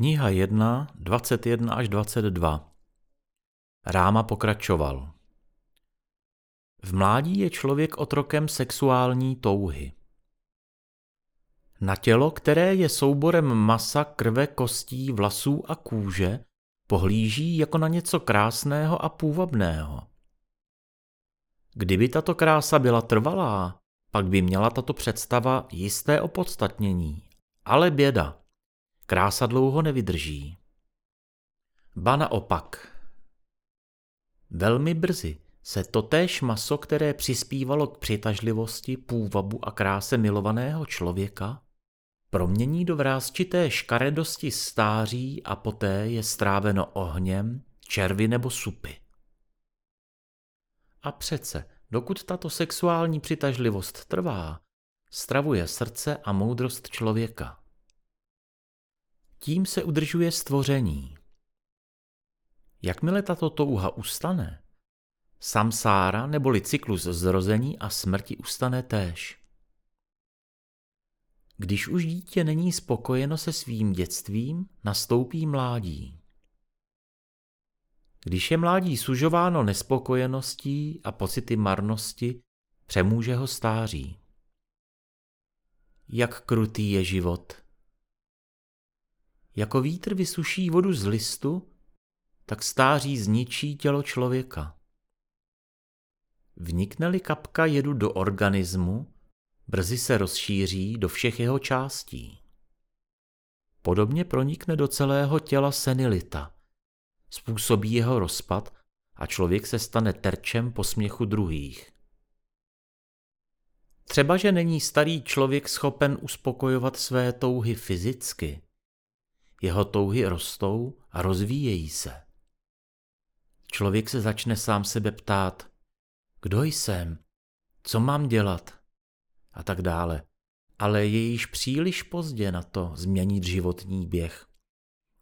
Kniha 1, 21 až 22 Ráma pokračoval. V mládí je člověk otrokem sexuální touhy. Na tělo, které je souborem masa, krve, kostí, vlasů a kůže, pohlíží jako na něco krásného a půvabného. Kdyby tato krása byla trvalá, pak by měla tato představa jisté opodstatnění. Ale běda. Krása dlouho nevydrží. Ba naopak. Velmi brzy se totéž maso, které přispívalo k přitažlivosti, půvabu a kráse milovaného člověka, promění do vrázčité škaredosti stáří a poté je stráveno ohněm, červy nebo supy. A přece, dokud tato sexuální přitažlivost trvá, stravuje srdce a moudrost člověka. Tím se udržuje stvoření. Jakmile tato touha ustane, samsára neboli cyklus zrození a smrti ustane též. Když už dítě není spokojeno se svým dětstvím, nastoupí mládí. Když je mládí sužováno nespokojeností a pocity marnosti, přemůže ho stáří. Jak krutý je život, jako vítr vysuší vodu z listu, tak stáří zničí tělo člověka. Vnikne-li kapka jedu do organismu, brzy se rozšíří do všech jeho částí. Podobně pronikne do celého těla senilita, způsobí jeho rozpad a člověk se stane terčem posměchu druhých. Třeba, že není starý člověk schopen uspokojovat své touhy fyzicky, jeho touhy rostou a rozvíjejí se. Člověk se začne sám sebe ptát, kdo jsem, co mám dělat a tak dále. Ale je již příliš pozdě na to změnit životní běh,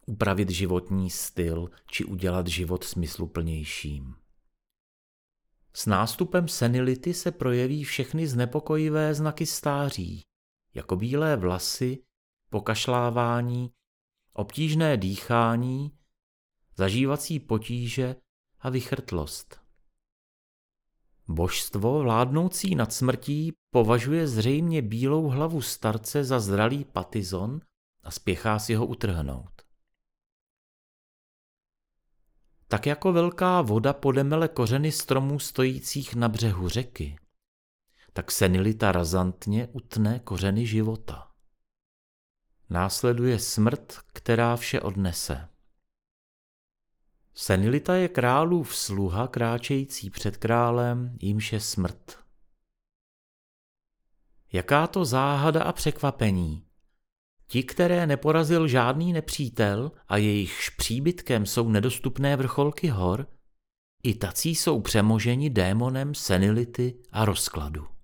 upravit životní styl či udělat život smysluplnějším. S nástupem senility se projeví všechny znepokojivé znaky stáří, jako bílé vlasy, pokašlávání obtížné dýchání, zažívací potíže a vychrtlost. Božstvo vládnoucí nad smrtí považuje zřejmě bílou hlavu starce za zralý patizon a spěchá si ho utrhnout. Tak jako velká voda podemele kořeny stromů stojících na břehu řeky, tak senilita razantně utne kořeny života. Následuje smrt, která vše odnese. Senilita je králův sluha kráčející před králem, jímž je smrt. Jaká to záhada a překvapení. Ti, které neporazil žádný nepřítel a jejichž příbytkem jsou nedostupné vrcholky hor, i tací jsou přemoženi démonem senility a rozkladu.